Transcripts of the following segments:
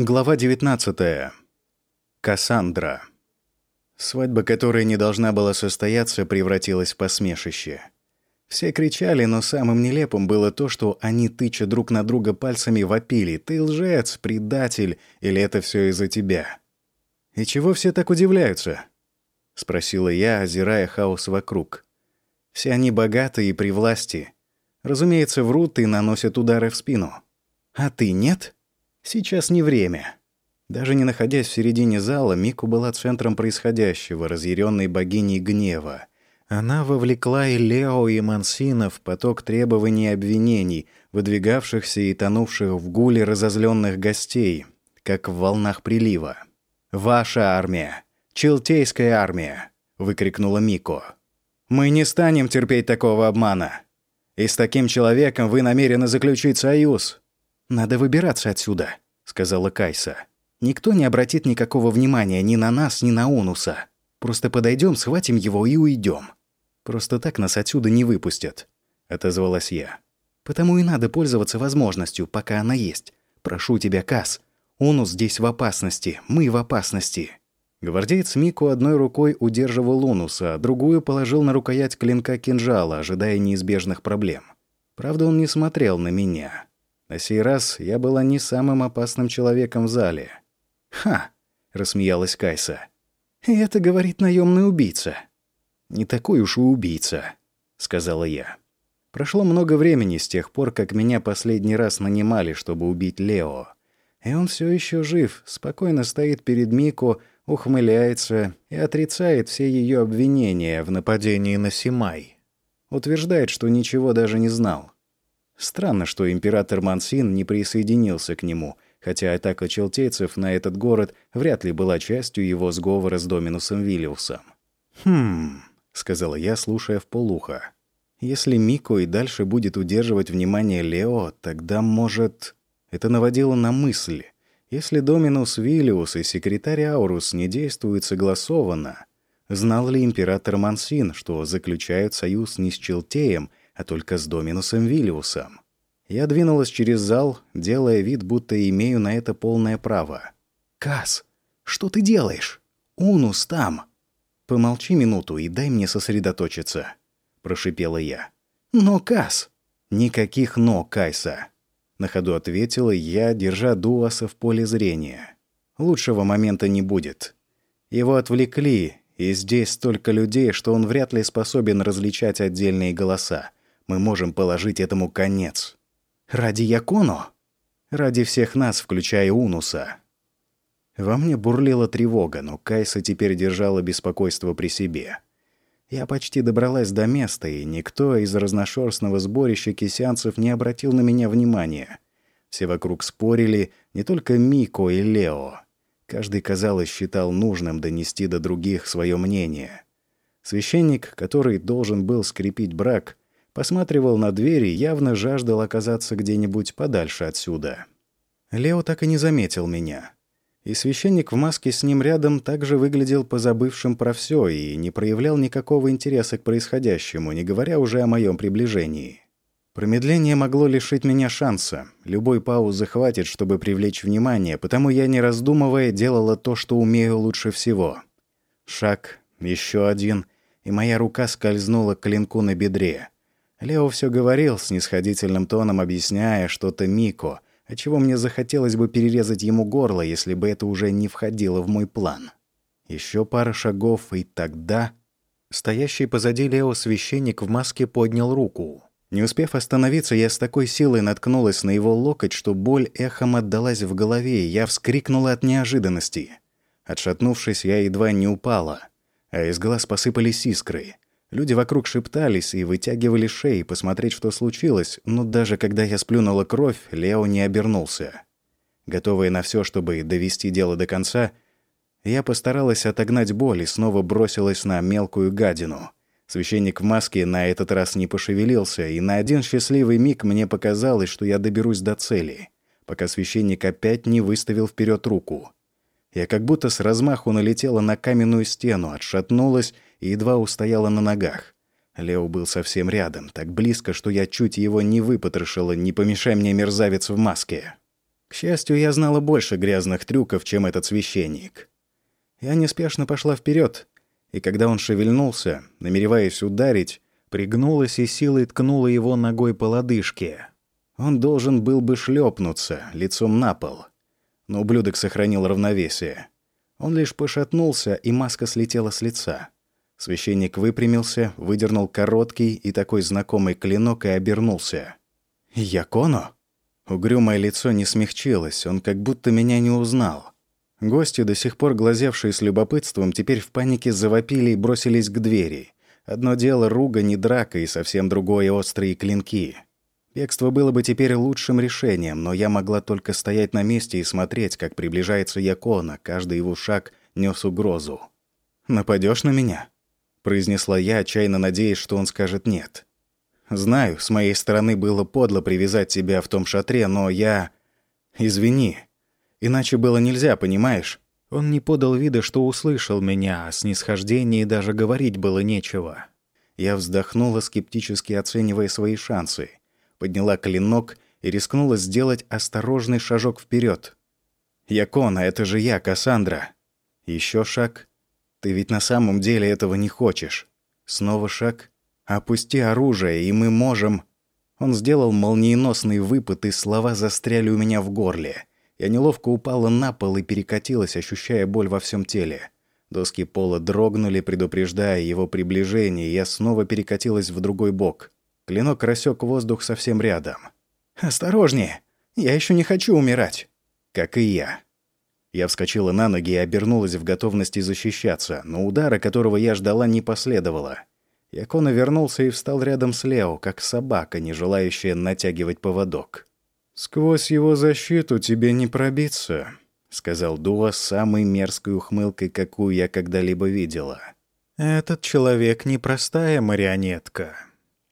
Глава 19. Кассандра. Свадьба, которая не должна была состояться, превратилась в посмешище. Все кричали, но самым нелепым было то, что они, тыча друг на друга пальцами, вопили «Ты лжец, предатель, или это все из-за тебя?» «И чего все так удивляются?» — спросила я, озирая хаос вокруг. «Все они богаты и при власти. Разумеется, врут и наносят удары в спину. А ты нет?» Сейчас не время. Даже не находясь в середине зала, Мику была центром происходящего, разъяренной богиней гнева. Она вовлекла и Лео, и Мансина в поток требований и обвинений, выдвигавшихся и тонувших в гуле разозленных гостей, как в волнах прилива. «Ваша армия! Челтейская армия!» — выкрикнула Мико. «Мы не станем терпеть такого обмана. И с таким человеком вы намерены заключить союз. «Надо выбираться отсюда», — сказала Кайса. «Никто не обратит никакого внимания ни на нас, ни на Онуса. Просто подойдем, схватим его и уйдем. Просто так нас отсюда не выпустят», — отозвалась я. «Потому и надо пользоваться возможностью, пока она есть. Прошу тебя, Кас. Онус здесь в опасности, мы в опасности». Гвардеец Мику одной рукой удерживал Онуса, а другую положил на рукоять клинка кинжала, ожидая неизбежных проблем. Правда, он не смотрел на меня. На сей раз я была не самым опасным человеком в зале. «Ха!» — рассмеялась Кайса. «И это говорит наемный убийца». «Не такой уж и убийца», — сказала я. Прошло много времени с тех пор, как меня последний раз нанимали, чтобы убить Лео. И он все еще жив, спокойно стоит перед Мико, ухмыляется и отрицает все ее обвинения в нападении на Симай. Утверждает, что ничего даже не знал. Странно, что император Мансин не присоединился к нему, хотя атака челтейцев на этот город вряд ли была частью его сговора с Доминусом Виллиусом. «Хм...» — сказала я, слушая в полухо. «Если Мико и дальше будет удерживать внимание Лео, тогда, может...» Это наводило на мысль. Если Доминус Виллиус и секретарь Аурус не действуют согласованно, знал ли император Мансин, что заключают союз не с Челтеем, а только с Доминусом Виллиусом. Я двинулась через зал, делая вид, будто имею на это полное право. «Кас, что ты делаешь? Унус там!» «Помолчи минуту и дай мне сосредоточиться», — прошипела я. «Но, Кас!» «Никаких «но», Кайса», — на ходу ответила я, держа Дуаса в поле зрения. «Лучшего момента не будет. Его отвлекли, и здесь столько людей, что он вряд ли способен различать отдельные голоса. Мы можем положить этому конец. Ради Яконо? Ради всех нас, включая Унуса. Во мне бурлила тревога, но Кайса теперь держала беспокойство при себе. Я почти добралась до места, и никто из разношерстного сборища кисянцев не обратил на меня внимания. Все вокруг спорили, не только Мико и Лео. Каждый, казалось, считал нужным донести до других свое мнение. Священник, который должен был скрепить брак, посматривал на двери, явно жаждал оказаться где-нибудь подальше отсюда. Лео так и не заметил меня. И священник в маске с ним рядом также выглядел позабывшим про все и не проявлял никакого интереса к происходящему, не говоря уже о моем приближении. Промедление могло лишить меня шанса. Любой паузы хватит, чтобы привлечь внимание, потому я, не раздумывая, делала то, что умею лучше всего. Шаг, еще один, и моя рука скользнула к клинку на бедре. Лео все говорил, с снисходительным тоном объясняя что-то Мико, отчего мне захотелось бы перерезать ему горло, если бы это уже не входило в мой план. Еще пара шагов, и тогда... Стоящий позади Лео священник в маске поднял руку. Не успев остановиться, я с такой силой наткнулась на его локоть, что боль эхом отдалась в голове, и я вскрикнула от неожиданности. Отшатнувшись, я едва не упала, а из глаз посыпались искры — Люди вокруг шептались и вытягивали шеи посмотреть, что случилось, но даже когда я сплюнула кровь, Лео не обернулся. Готовая на все, чтобы довести дело до конца, я постаралась отогнать боль и снова бросилась на мелкую гадину. Священник в маске на этот раз не пошевелился, и на один счастливый миг мне показалось, что я доберусь до цели, пока священник опять не выставил вперед руку. Я как будто с размаху налетела на каменную стену, отшатнулась и едва устояла на ногах. Лео был совсем рядом, так близко, что я чуть его не выпотрошила, не помешай мне мерзавец в маске. К счастью, я знала больше грязных трюков, чем этот священник. Я неспешно пошла вперед, и когда он шевельнулся, намереваясь ударить, пригнулась и силой ткнула его ногой по лодыжке. Он должен был бы шлепнуться лицом на пол. Но ублюдок сохранил равновесие. Он лишь пошатнулся, и маска слетела с лица. Священник выпрямился, выдернул короткий и такой знакомый клинок и обернулся. «Яконо?» Угрюмое лицо не смягчилось, он как будто меня не узнал. Гости, до сих пор глазевшие с любопытством, теперь в панике завопили и бросились к двери. Одно дело руга, не драка, и совсем другое — острые клинки. Бегство было бы теперь лучшим решением, но я могла только стоять на месте и смотреть, как приближается Якона, каждый его шаг нес угрозу. Нападешь на меня?» — произнесла я, отчаянно надеясь, что он скажет «нет». «Знаю, с моей стороны было подло привязать тебя в том шатре, но я... Извини. Иначе было нельзя, понимаешь?» Он не подал вида, что услышал меня, а снисхождении даже говорить было нечего. Я вздохнула, скептически оценивая свои шансы. Подняла клинок и рискнула сделать осторожный шажок вперед. «Якона, это же я, Кассандра!» Еще шаг. «Ты ведь на самом деле этого не хочешь». Снова шаг. «Опусти оружие, и мы можем...» Он сделал молниеносный выпад, и слова застряли у меня в горле. Я неловко упала на пол и перекатилась, ощущая боль во всем теле. Доски пола дрогнули, предупреждая его приближение, и я снова перекатилась в другой бок. Клинок рассек воздух совсем рядом. «Осторожнее! Я еще не хочу умирать!» «Как и я». Я вскочила на ноги и обернулась в готовности защищаться, но удара, которого я ждала, не последовало. Якона вернулся и встал рядом с Лео, как собака, не желающая натягивать поводок. «Сквозь его защиту тебе не пробиться», — сказал Дуа с самой мерзкой ухмылкой, какую я когда-либо видела. «Этот человек не простая марионетка.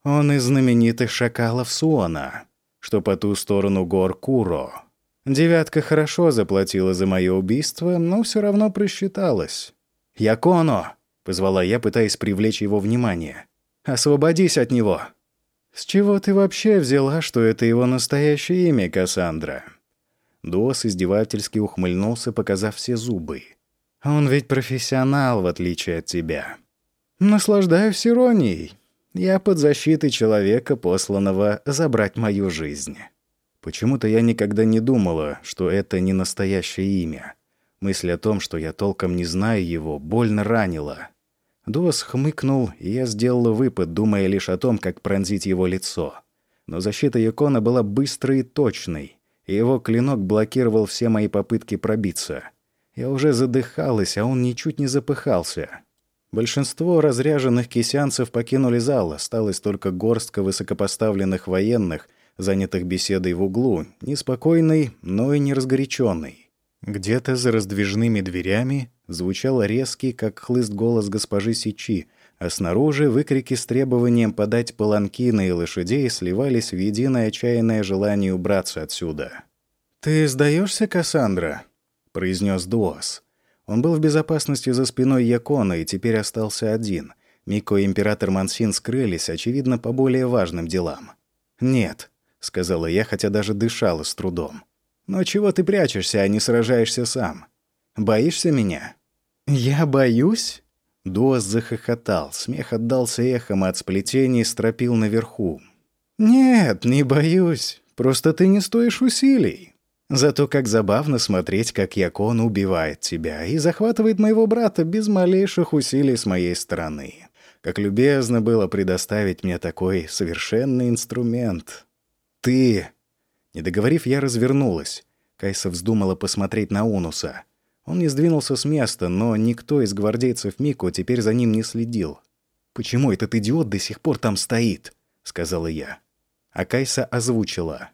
Он из знаменитых шакалов Суона, что по ту сторону гор Куро. Девятка хорошо заплатила за мое убийство, но все равно просчиталась. «Яконо!» — позвала я, пытаясь привлечь его внимание. «Освободись от него!» «С чего ты вообще взяла, что это его настоящее имя, Кассандра?» Дос издевательски ухмыльнулся, показав все зубы. «Он ведь профессионал, в отличие от тебя. Наслаждаюсь иронией. Я под защитой человека, посланного забрать мою жизнь». Почему-то я никогда не думала, что это не настоящее имя. Мысль о том, что я толком не знаю его, больно ранила. Дос хмыкнул, и я сделала выпад, думая лишь о том, как пронзить его лицо. Но защита Якона была быстрой и точной, и его клинок блокировал все мои попытки пробиться. Я уже задыхалась, а он ничуть не запыхался. Большинство разряженных кисянцев покинули зал, осталась только горстка высокопоставленных военных, занятых беседой в углу, неспокойный, но и не разгоряченный. Где-то за раздвижными дверями звучал резкий, как хлыст голос госпожи Сичи, а снаружи выкрики с требованием подать паланкины и лошадей сливались в единое отчаянное желание убраться отсюда. «Ты сдаешься, Кассандра?» — произнес Дуос. Он был в безопасности за спиной Якона и теперь остался один. Мико и император Мансин скрылись, очевидно, по более важным делам. «Нет», — сказала я, хотя даже дышала с трудом. «Но чего ты прячешься, а не сражаешься сам? Боишься меня?» «Я боюсь?» Дуас захохотал. Смех отдался эхом от сплетений стропил наверху. «Нет, не боюсь. Просто ты не стоишь усилий. Зато как забавно смотреть, как Якон убивает тебя и захватывает моего брата без малейших усилий с моей стороны. Как любезно было предоставить мне такой совершенный инструмент. Ты...» Не договорив, я развернулась. Кайса вздумала посмотреть на Унуса — он не сдвинулся с места, но никто из гвардейцев Мико теперь за ним не следил. «Почему этот идиот до сих пор там стоит?» — сказала я. А Кайса озвучила.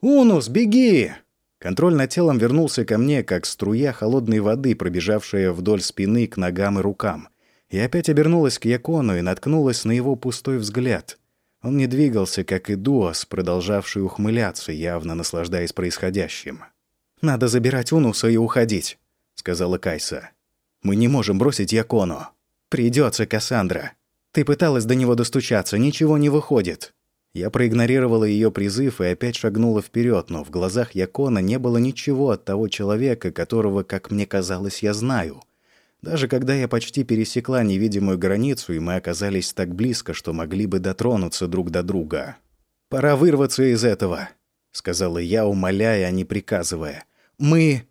«Унус, беги!» Контроль над телом вернулся ко мне, как струя холодной воды, пробежавшая вдоль спины к ногам и рукам. И опять обернулась к Якону и наткнулась на его пустой взгляд. Он не двигался, как и Дуас, продолжавший ухмыляться, явно наслаждаясь происходящим. «Надо забирать Унуса и уходить», — сказала Кайса. «Мы не можем бросить Якону. Придется, Кассандра. Ты пыталась до него достучаться, ничего не выходит». Я проигнорировала ее призыв и опять шагнула вперед, но в глазах Якона не было ничего от того человека, которого, как мне казалось, я знаю. Даже когда я почти пересекла невидимую границу, и мы оказались так близко, что могли бы дотронуться друг до друга. «Пора вырваться из этого», — сказала я, умоляя, а не приказывая. «Мы...»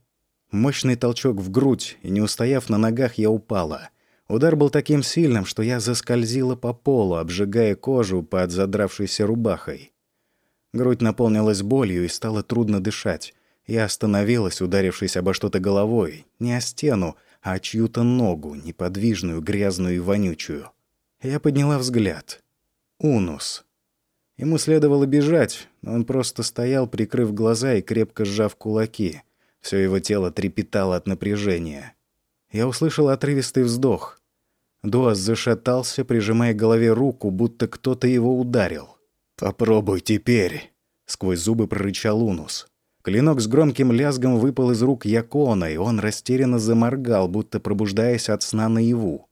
Мощный толчок в грудь, и не устояв на ногах, я упала — Удар был таким сильным, что я заскользила по полу, обжигая кожу под задравшейся рубахой. Грудь наполнилась болью и стало трудно дышать. Я остановилась, ударившись обо что-то головой, не о стену, а чью-то ногу, неподвижную, грязную и вонючую. Я подняла взгляд. Унус. Ему следовало бежать, но он просто стоял, прикрыв глаза и крепко сжав кулаки. Все его тело трепетало от напряжения. Я услышал отрывистый вздох. Дуас зашатался, прижимая к голове руку, будто кто-то его ударил. «Попробуй теперь!» — сквозь зубы прорычал Унус. Клинок с громким лязгом выпал из рук Якона, и он растерянно заморгал, будто пробуждаясь от сна наяву.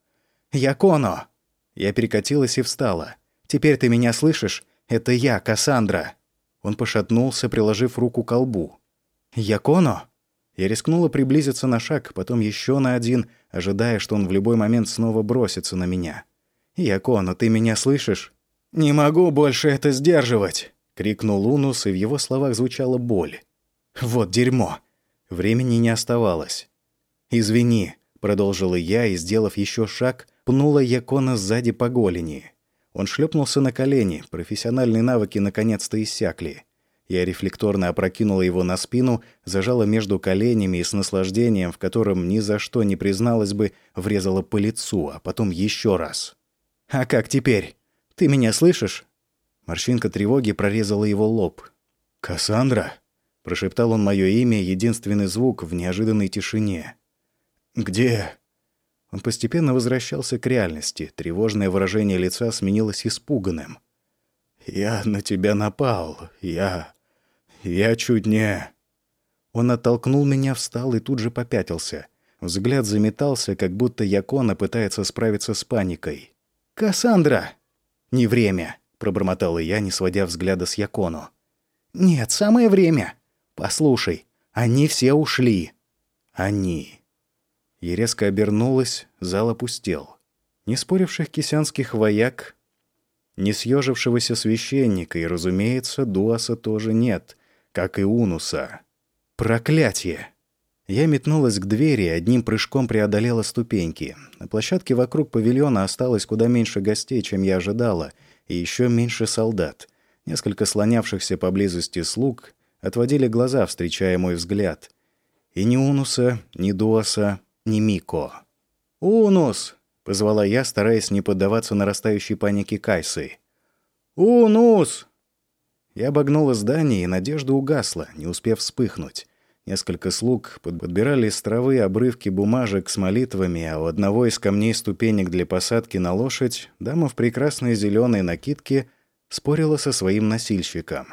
«Яконо!» Я перекатилась и встала. «Теперь ты меня слышишь? Это я, Кассандра!» Он пошатнулся, приложив руку к колбу. «Яконо?» Я рискнула приблизиться на шаг, потом еще на один, ожидая, что он в любой момент снова бросится на меня. «Якона, ты меня слышишь?» «Не могу больше это сдерживать!» — крикнул Лунус, и в его словах звучала боль. «Вот дерьмо!» Времени не оставалось. «Извини», — продолжила я и, сделав еще шаг, пнула Якона сзади по голени. Он шлепнулся на колени, профессиональные навыки наконец-то иссякли. Я рефлекторно опрокинула его на спину, зажала между коленями и с наслаждением, в котором ни за что не призналась бы, врезала по лицу, а потом еще раз. «А как теперь? Ты меня слышишь?» Морщинка тревоги прорезала его лоб. «Кассандра?» — прошептал он мое имя, единственный звук в неожиданной тишине. «Где?» Он постепенно возвращался к реальности. Тревожное выражение лица сменилось испуганным. «Я на тебя напал. Я... Я чуть не...» Он оттолкнул меня, встал и тут же попятился. Взгляд заметался, как будто Якона пытается справиться с паникой. «Кассандра!» «Не время», — пробормотала я, не сводя взгляда с Якону. «Нет, самое время. Послушай, они все ушли». «Они». И резко обернулась, зал опустел. Не споривших кисянских вояк, не съежившегося священника, и, разумеется, Дуаса тоже нет как и Унуса. Проклятие! Я метнулась к двери и одним прыжком преодолела ступеньки. На площадке вокруг павильона осталось куда меньше гостей, чем я ожидала, и еще меньше солдат. Несколько слонявшихся поблизости слуг отводили глаза, встречая мой взгляд. И ни Унуса, ни Дуаса, ни Мико. «Унус!» — позвала я, стараясь не поддаваться нарастающей панике Кайсы. «Унус!» Я обогнула здание, и надежда угасла, не успев вспыхнуть. Несколько слуг подбирали с травы обрывки бумажек с молитвами, а у одного из камней ступенек для посадки на лошадь дама в прекрасной зеленой накидке спорила со своим носильщиком.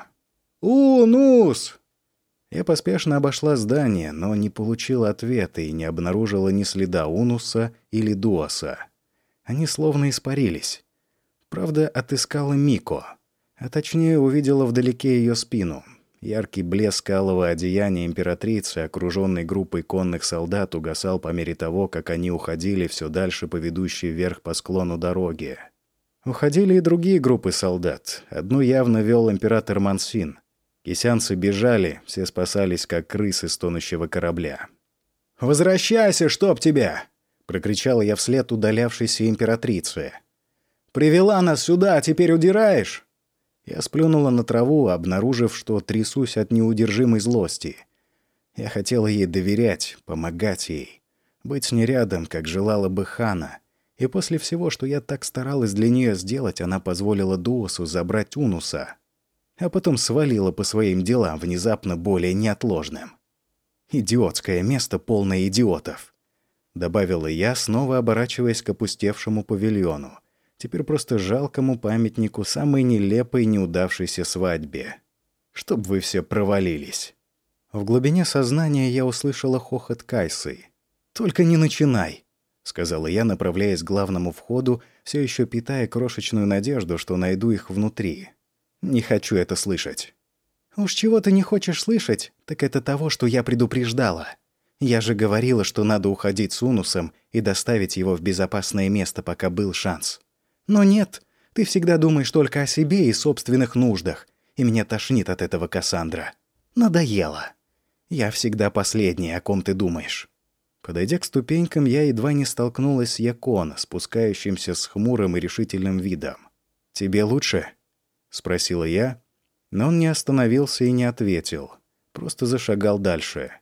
«Унус!» Я поспешно обошла здание, но не получила ответа и не обнаружила ни следа Унуса или Дуаса. Они словно испарились. Правда, отыскала Мико — а точнее увидела вдалеке ее спину. Яркий блеск алого одеяния императрицы, окруженной группой конных солдат, угасал по мере того, как они уходили все дальше по ведущей вверх по склону дороги. Уходили и другие группы солдат. Одну явно вел император Мансин. Кисянцы бежали, все спасались, как крысы с тонущего корабля. «Возвращайся, чтоб тебя!» — прокричала я вслед удалявшейся императрице. «Привела нас сюда, а теперь удираешь?» Я сплюнула на траву, обнаружив, что трясусь от неудержимой злости. Я хотела ей доверять, помогать ей. Быть с ней рядом, как желала бы Хана. И после всего, что я так старалась для нее сделать, она позволила Дуосу забрать Унуса. А потом свалила по своим делам, внезапно более неотложным. «Идиотское место, полное идиотов», — добавила я, снова оборачиваясь к опустевшему павильону теперь просто жалкому памятнику самой нелепой неудавшейся свадьбе. Чтоб вы все провалились. В глубине сознания я услышала хохот Кайсы. «Только не начинай», — сказала я, направляясь к главному входу, все еще питая крошечную надежду, что найду их внутри. Не хочу это слышать. Уж чего ты не хочешь слышать, так это того, что я предупреждала. Я же говорила, что надо уходить с Унусом и доставить его в безопасное место, пока был шанс. Но нет, ты всегда думаешь только о себе и собственных нуждах, и меня тошнит от этого, Кассандра. Надоело. Я всегда последняя, о ком ты думаешь. Подойдя к ступенькам, я едва не столкнулась с Якон, спускающимся с хмурым и решительным видом. «Тебе лучше?» — спросила я, но он не остановился и не ответил, просто зашагал дальше.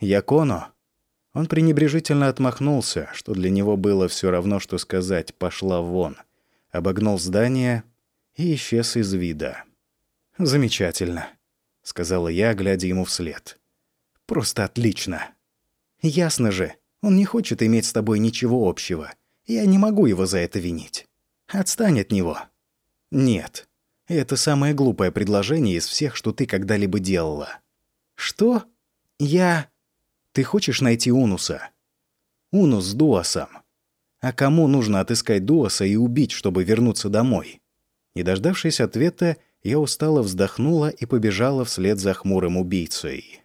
«Яконо?» Он пренебрежительно отмахнулся, что для него было все равно, что сказать «пошла вон», обогнул здание и исчез из вида. «Замечательно», — сказала я, глядя ему вслед. «Просто отлично. Ясно же, он не хочет иметь с тобой ничего общего. Я не могу его за это винить. Отстань от него». «Нет, это самое глупое предложение из всех, что ты когда-либо делала». «Что? Я...» «Ты хочешь найти Унуса?» «Унус с Дуасом. А кому нужно отыскать Дуаса и убить, чтобы вернуться домой?» Не дождавшись ответа, я устало вздохнула и побежала вслед за хмурым убийцей.